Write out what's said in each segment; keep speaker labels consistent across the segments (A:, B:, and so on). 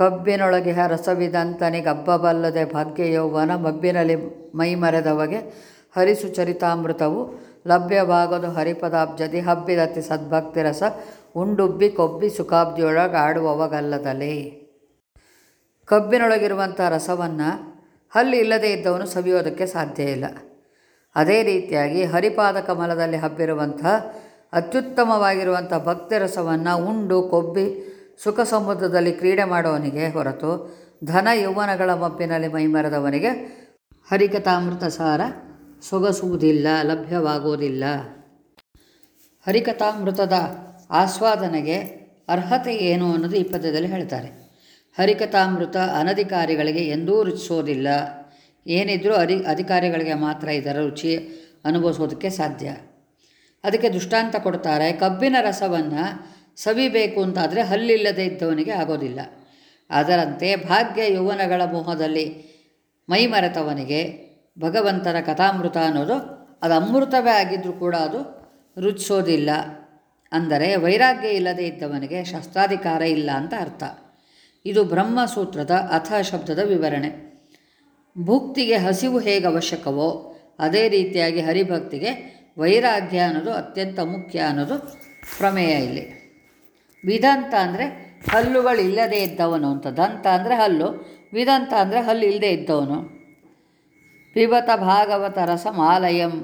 A: ಕಬ್ಬಿನೊಳಗೆ ರಸವಿದಂತನಿಗಬ್ಬಬಲ್ಲದೆ ಭಾಗ್ಯ ಯೌವನ ಮಬ್ಬಿನಲ್ಲಿ ಮೈಮರೆದವಗೆ ಹರಿಸುಚರಿತಾಮೃತವು ಲಭ್ಯವಾಗದು. ಹರಿಪದಾಬ್ಜದಿ ಹಬ್ಬಿದತಿ ಸದ್ಭಕ್ತಿ ರಸ, ಉಂಡುಬ್ಬಿ ಕೊಬ್ಬಿ ಸುಖಾಬ್ದಿಯೊಳಗೆ ಆಡುವವಗಲ್ಲದಲೇ ಕಬ್ಬಿನೊಳಗಿರುವಂಥ ರಸವನ್ನು ಹಲ್ಲಿ ಇಲ್ಲದೆ ಇದ್ದವನು ಸವಿಯೋದಕ್ಕೆ ಸಾಧ್ಯ ಇಲ್ಲ. ಅದೇ ರೀತಿಯಾಗಿ ಹರಿಪಾದ ಕಮಲದಲ್ಲಿ ಹಬ್ಬಿರುವಂಥ ಅತ್ಯುತ್ತಮವಾಗಿರುವಂಥ ಭಕ್ತಿ ರಸವನ್ನು ಉಂಡು, ಕೊಬ್ಬಿ ಸುಖ ಸಮುದ್ರದಲ್ಲಿ ಕ್ರೀಡೆ ಮಾಡುವವನಿಗೆ ಹೊರತು ಧನ ಯೌವನಗಳ ಮಬ್ಬಿನಲ್ಲಿ ಮೈಮರೆದವನಿಗೆ ಹರಿಕಥಾಮೃತ ಸಾರ ಸೊಗಸುವುದಿಲ್ಲ, ಲಭ್ಯವಾಗುವುದಿಲ್ಲ. ಹರಿಕಥಾಮೃತದ ಆಸ್ವಾದನೆಗೆ ಅರ್ಹತೆ ಏನು ಅನ್ನೋದು ಈ ಪದ್ಯದಲ್ಲಿ ಹೇಳ್ತಾರೆ. ಹರಿಕಥಾಮೃತ ಅನಧಿಕಾರಿಗಳಿಗೆ ಎಂದೂ ರುಚಿಸೋದಿಲ್ಲ. ಏನಿದ್ರೂ ಅಧಿ ಅಧಿಕಾರಿಗಳಿಗೆ ಮಾತ್ರ ಇದರ ರುಚಿ ಅನುಭವಿಸೋದಕ್ಕೆ ಸಾಧ್ಯ. ಅದಕ್ಕೆ ದೃಷ್ಟಾಂತ ಕೊಡ್ತಾರೆ, ಕಬ್ಬಿನ ರಸವನ್ನು ಸವಿಬೇಕು ಅಂತಾದರೆ ಹಲ್ಲಿಲ್ಲದೆ ಇದ್ದವನಿಗೆ ಆಗೋದಿಲ್ಲ. ಅದರಂತೆ ಭಾಗ್ಯ ಯೌವನಗಳ ಮೋಹದಲ್ಲಿ ಮೈಮರೆತವನಿಗೆ ಭಗವಂತನ ಕಥಾಮೃತ ಅನ್ನೋದು, ಅದು ಅಮೃತವೇ ಆಗಿದ್ದರೂ ಕೂಡ ಅದು ರುಚಿಸೋದಿಲ್ಲ. ಅಂದರೆ ವೈರಾಗ್ಯ ಇಲ್ಲದೆ ಇದ್ದವನಿಗೆ ಶಸ್ತ್ರಾಧಿಕಾರ ಇಲ್ಲ ಅಂತ ಅರ್ಥ. ಇದು ಬ್ರಹ್ಮಸೂತ್ರದ ಅಥ ಶಬ್ದದ ವಿವರಣೆ. ಭುಕ್ತಿಗೆ ಹಸಿವು ಹೇಗೆ ಅವಶ್ಯಕವೋ, ಅದೇ ರೀತಿಯಾಗಿ ಹರಿಭಕ್ತಿಗೆ ವೈರಾಗ್ಯ ಅನ್ನೋದು ಅತ್ಯಂತ ಮುಖ್ಯ ಅನ್ನೋದು ಪ್ರಮೇಯ ಇಲ್ಲಿ. ವಿದಂತ ಅಂದರೆ ಹಲ್ಲುಗಳಿಲ್ಲದೆ ಇದ್ದವನು ಅಂತ. ದಂತ ಅಂದರೆ ಹಲ್ಲು, ವಿದಂತ ಅಂದರೆ ಹಲ್ಲು ಇಲ್ಲದೆ ಇದ್ದವನು. ಪಿಬತ ಭಾಗವತ ರಸ ಮಾಲಯಂ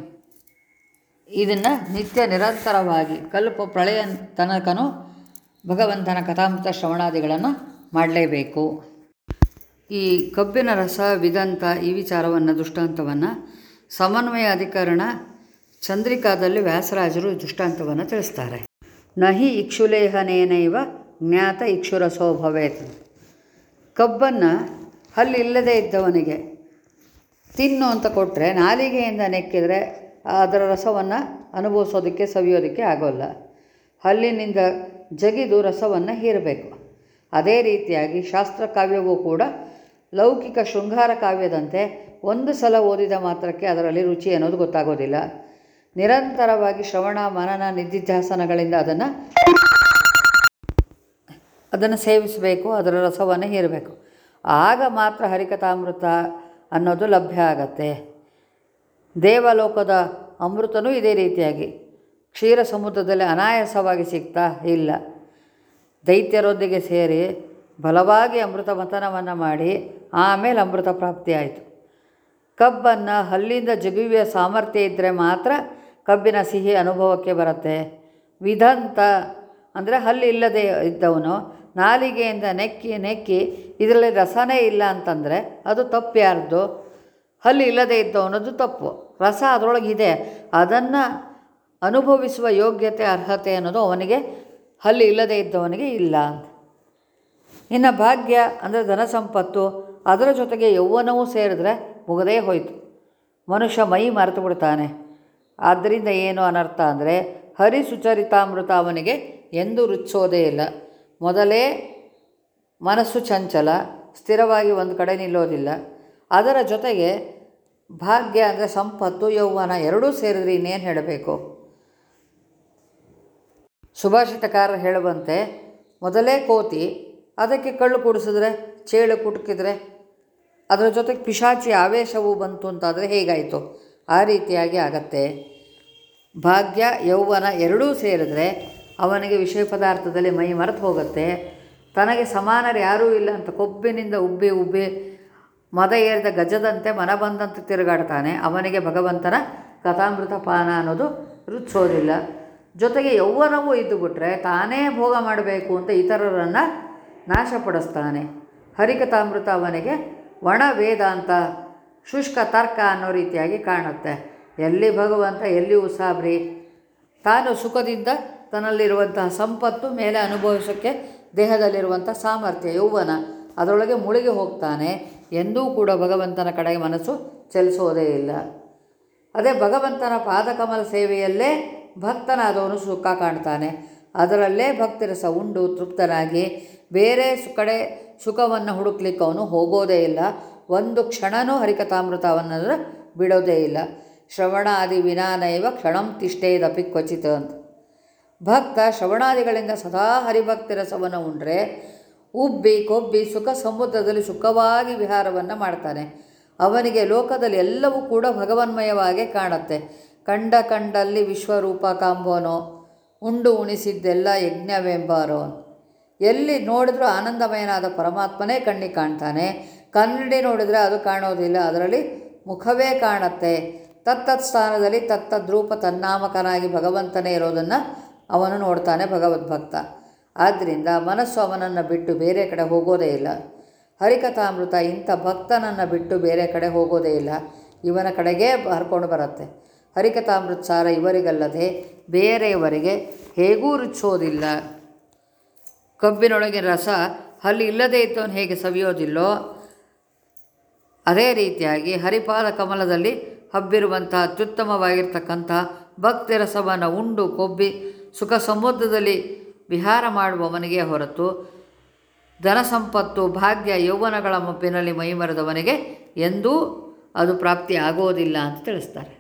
A: ಇದನ್ನು ನಿತ್ಯ ನಿರಂತರವಾಗಿ ಕಲ್ಪ ಪ್ರಳಯ ತನಕನೂ ಭಗವಂತನ ಕಥಾಮೃತ ಶ್ರವಣಾದಿಗಳನ್ನು ಮಾಡಲೇಬೇಕು. ಈ ಕಬ್ಬಿನ ರಸ, ವಿದಂತ ಈ ವಿಚಾರವನ್ನು, ದೃಷ್ಟಾಂತವನ್ನು ಸಮನ್ವಯ ಅಧಿಕರಣ ಚಂದ್ರಿಕಾದಲ್ಲಿ ವ್ಯಾಸರಾಜರು ದೃಷ್ಟಾಂತವನ್ನು ತಿಳಿಸ್ತಾರೆ. ನಹಿ ಇಕ್ಷುಲೇಹನೇನೈವ ಜ್ಞಾತ ಇಕ್ಷುರಸೋ ಭವೇತ್. ಕಬ್ಬನ್ನು ಹಲ್ಲಿಲ್ಲದೆ ಇದ್ದವನಿಗೆ ತಿನ್ನು ಅಂತ ಕೊಟ್ಟರೆ ನಾಲಿಗೆಯಿಂದ ನೆಕ್ಕಿದರೆ ಅದರ ರಸವನ್ನು ಅನುಭವಿಸೋದಕ್ಕೆ, ಸವಿಯೋದಕ್ಕೆ ಆಗೋಲ್ಲ. ಹಲ್ಲಿನಿಂದ ಜಗಿದು ರಸವನ್ನು ಹೀರಬೇಕು. ಅದೇ ರೀತಿಯಾಗಿ ಶಾಸ್ತ್ರ ಕಾವ್ಯವೂ ಕೂಡ ಲೌಕಿಕ ಶೃಂಗಾರ ಕಾವ್ಯದಂತೆ ಒಂದು ಸಲ ಓದಿದ ಮಾತ್ರಕ್ಕೆ ಅದರಲ್ಲಿ ರುಚಿ ಅನ್ನೋದು ಗೊತ್ತಾಗೋದಿಲ್ಲ. ನಿರಂತರವಾಗಿ ಶ್ರವಣ, ಮನನ, ನಿಧಿಧ್ಯಾಸನಗಳಿಂದ ಅದನ್ನು ಅದನ್ನು ಸೇವಿಸಬೇಕು, ಅದರ ರಸವನ್ನು ಹೀರಬೇಕು. ಆಗ ಮಾತ್ರ ಹರಿಕಥಾಮೃತ ಅನ್ನೋದು ಲಭ್ಯ ಆಗತ್ತೆ. ದೇವಲೋಕದ ಅಮೃತನೂ ಇದೇ ರೀತಿಯಾಗಿ. ಕ್ಷೀರ ಸಮುದ್ರದಲ್ಲಿ ಅನಾಯಾಸವಾಗಿ ಸಿಗ್ತಾ ಇಲ್ಲ. ದೈತ್ಯರೊಂದಿಗೆ ಸೇರಿ ಬಲವಾಗಿ ಅಮೃತ ಮಥನವನ್ನು ಮಾಡಿ ಆಮೇಲೆ ಅಮೃತ ಪ್ರಾಪ್ತಿಯಾಯಿತು. ಕಬ್ಬನ್ನು ಹಲ್ಲಿಂದ ಜಗುವಿಯ ಸಾಮರ್ಥ್ಯ ಇದ್ದರೆ ಮಾತ್ರ ಕಬ್ಬಿನ ಸಿಹಿ ಅನುಭವಕ್ಕೆ ಬರುತ್ತೆ. ವಿಧಂತ ಅಂದರೆ ಹಲ್ಲಿಲ್ಲದೆ ಇದ್ದವನು ನಾಲಿಗೆಯಿಂದ ನೆಕ್ಕಿ ನೆಕ್ಕಿ ಇದರಲ್ಲಿ ರಸನೇ ಇಲ್ಲ ಅಂತಂದರೆ ಅದು ತಪ್ಪು ಯಾರ್ದು? ಹಲ್ಲು ಇಲ್ಲದೇ ಇದ್ದವನದು ತಪ್ಪು. ರಸ ಅದರೊಳಗಿದೆ ಅದನ್ನು ಅನುಭವಿಸುವ ಯೋಗ್ಯತೆ, ಅರ್ಹತೆ ಅನ್ನೋದು ಅವನಿಗೆ ಹಲ್ಲು ಇಲ್ಲದೇ ಇದ್ದವನಿಗೆ ಇಲ್ಲ ಅಂತ. ಇನ್ನು ಭಾಗ್ಯ ಅಂದರೆ ಧನ ಸಂಪತ್ತು, ಅದರ ಜೊತೆಗೆ ಯೌವನವೂ ಸೇರಿದ್ರೆ ಮುಗದೇ ಹೋಯಿತು. ಮನುಷ್ಯ ಮೈ ಮರೆತು ಬಿಡ್ತಾನೆ. ಆದ್ದರಿಂದ ಏನು ಅನರ್ಥ ಅಂದರೆ, ಹರಿ ಸುಚರಿತಾಮೃತ ಅವನಿಗೆ ಎಂದೂ ರುಚಿಸೋದೇ ಇಲ್ಲ. ಮೊದಲೇ ಮನಸ್ಸು ಚಂಚಲ, ಸ್ಥಿರವಾಗಿ ಒಂದು ಕಡೆ ನಿಲ್ಲೋದಿಲ್ಲ. ಅದರ ಜೊತೆಗೆ ಭಾಗ್ಯ ಅಂದರೆ ಸಂಪತ್ತು ಯೌವನ ಎರಡೂ ಸೇರಿದ್ರೆ ಇನ್ನೇನು ಹೇಳಬೇಕು? ಸುಭಾಷಿತಕಾರ ಹೇಳುವಂತೆ, ಮೊದಲೇ ಕೋತಿ, ಅದಕ್ಕೆ ಕಳ್ಳು ಕುಡಿಸಿದ್ರೆ, ಚೇಳು ಕುಟುಕಿದ್ರೆ, ಅದರ ಜೊತೆಗೆ ಪಿಶಾಚಿ ಆವೇಶವೂ ಬಂತು ಅಂತಾದರೆ ಹೇಗಾಯಿತು? ಆ ರೀತಿಯಾಗಿ ಆಗತ್ತೆ. ಭಾಗ್ಯ ಯೌವನ ಎರಡೂ ಸೇರಿದ್ರೆ ಅವನಿಗೆ ವಿಷಯ ಪದಾರ್ಥದಲ್ಲಿ ಮೈ ಮರೆತು ಹೋಗುತ್ತೆ. ತನಗೆ ಸಮಾನರು ಯಾರೂ ಇಲ್ಲ ಅಂತ ಕೊಬ್ಬಿನಿಂದ ಉಬ್ಬಿ ಉಬ್ಬಿ ಮದ ಏರಿದ ಗಜದಂತೆ ಮನ ಬಂದಂತೆ ತಿರುಗಾಡ್ತಾನೆ. ಅವನಿಗೆ ಭಗವಂತನ ಕಥಾಮೃತ ಪಾನ ಅನ್ನೋದು ರುಚಿಸೋದಿಲ್ಲ. ಜೊತೆಗೆ ಯೌವನವೂ ಇದ್ದು ಬಿಟ್ಟರೆ ತಾನೇ ಭೋಗ ಮಾಡಬೇಕು ಅಂತ ಇತರರನ್ನು ನಾಶಪಡಿಸ್ತಾನೆ. ಹರಿಕಥಾಮೃತ ಅವನಿಗೆ ಒಣ ವೇದಾಂತ ಶುಷ್ಕ ತರ್ಕ ಅನ್ನೋ ರೀತಿಯಾಗಿ ಕಾಣುತ್ತೆ. ಎಲ್ಲಿ ಭಗವಂತ, ಎಲ್ಲಿ ಉಸಾಬ್ರಿ? ತಾನು ಸುಖದಿಂದ ತನ್ನಲ್ಲಿರುವಂತಹ ಸಂಪತ್ತು ಮೇಲೆ ಅನುಭವಿಸೋಕ್ಕೆ ದೇಹದಲ್ಲಿರುವಂಥ ಸಾಮರ್ಥ್ಯ ಯೌವನ ಅದರೊಳಗೆ ಮುಳುಗಿ ಹೋಗ್ತಾನೆ. ಎಂದೂ ಕೂಡ ಭಗವಂತನ ಕಡೆಗೆ ಮನಸ್ಸು ಚಲಿಸೋದೇ ಇಲ್ಲ. ಅದೇ ಭಗವಂತನ ಪಾದಕಮಲ ಸೇವೆಯಲ್ಲೇ ಭಕ್ತನಾದವನು ಸುಖ ಕಾಣ್ತಾನೆ. ಅದರಲ್ಲೇ ಭಕ್ತಿರಸ ಉಂಡು ತೃಪ್ತನಾಗಿ. ಬೇರೆ ಕಡೆ ಸುಖವನ್ನು ಹುಡುಕ್ಲಿಕ್ಕೆ ಅವನು ಹೋಗೋದೇ ಇಲ್ಲ. ಒಂದು ಕ್ಷಣನೂ ಹರಿಕಥಾಮೃತವನ್ನು ಬಿಡೋದೇ ಇಲ್ಲ. ಶ್ರವಣಾದಿ ವಿನಾನೈವ ಕ್ಷಣಂ ತಿಷ್ಠೇದಪಿ ಕ್ವಚಿತ ಅಂತ. ಭಕ್ತ ಶ್ರವಣಾದಿಗಳಿಂದ ಸದಾ ಹರಿಭಕ್ತಿ ರಸವನ್ನು ಉಂಡ್ರೆ ಉಬ್ಬಿ ಕೊಬ್ಬಿ ಸುಖ ಸಮುದ್ರದಲ್ಲಿ ಸುಖವಾಗಿ ವಿಹಾರವನ್ನು ಮಾಡ್ತಾನೆ. ಅವನಿಗೆ ಲೋಕದಲ್ಲಿ ಎಲ್ಲವೂ ಕೂಡ ಭಗವನ್ಮಯವಾಗಿ ಕಾಣುತ್ತೆ. ಕಂಡ ಕಂಡಲ್ಲಿ ವಿಶ್ವರೂಪ ಕಾಂಬೋನೋ, ಉಂಡು ಉಣಿಸಿದ್ದೆಲ್ಲ ಯಜ್ಞವೆಂಬಾರೋ ಎಲ್ಲಿ ನೋಡಿದ್ರೂ ಆನಂದಮಯನಾದ ಪರಮಾತ್ಮನೇ ಕಣ್ಣಿಗೆ ಕಾಣ್ತಾನೆ. ಕನ್ನಡಿ ನೋಡಿದರೆ ಅದು ಕಾಣೋದಿಲ್ಲ. ಅದರಲ್ಲಿ ಮುಖವೇ ಕಾಣತ್ತೆ. ತತ್ತತ್ ಸ್ಥಾನದಲ್ಲಿ ತತ್ತದ್ರೂಪ ತನ್ನಾಮಕನಾಗಿ ಭಗವಂತನೇ ಇರೋದನ್ನು ಅವನು ನೋಡ್ತಾನೆ ಭಗವದ್ಭಕ್ತ. ಆದ್ದರಿಂದ ಮನಸ್ಸು ಅವನನ್ನು ಬಿಟ್ಟು ಬೇರೆ ಕಡೆ ಹೋಗೋದೇ ಇಲ್ಲ. ಹರಿಕಥಾಮೃತ ಇಂಥ ಭಕ್ತನನ್ನು ಬಿಟ್ಟು ಬೇರೆ ಕಡೆ ಹೋಗೋದೇ ಇಲ್ಲ. ಇವನ ಕಡೆಗೇ ಹರ್ಕೊಂಡು ಬರುತ್ತೆ. ಹರಿಕಥಾಮೃತ ಸಾರ ಇವರಿಗಲ್ಲದೆ ಬೇರೆಯವರಿಗೆ ಹೇಗೂ ರುಚೋದಿಲ್ಲ. ಕಬ್ಬಿನೊಳಗಿನ ರಸ ಹಲ್ಲಿ ಇಲ್ಲದೇ ಇದ್ದವನು ಹೇಗೆ ಸವಿಯೋದಿಲ್ಲೋ ಅದೇ ರೀತಿಯಾಗಿ ಹರಿಪಾದ ಕಮಲದಲ್ಲಿ ಹಬ್ಬಿರುವಂತಹ ಅತ್ಯುತ್ತಮವಾಗಿರ್ತಕ್ಕಂಥ ಭಕ್ತಿ ರಸವನ್ನು ಉಂಡು ಕೊಬ್ಬಿ ಸುಖ ಸಮುದ್ರದಲ್ಲಿ ವಿಹಾರ ಮಾಡುವವನಿಗೆ ಹೊರತು ಧನ ಸಂಪತ್ತು, ಭಾಗ್ಯ, ಯೌವನಗಳ ಮುಪ್ಪಿನಲ್ಲಿ ಮೈಮರೆದವನಿಗೆ ಎಂದೂ ಅದು ಪ್ರಾಪ್ತಿ ಆಗೋದಿಲ್ಲ ಅಂತ ತಿಳಿಸ್ತಾರೆ.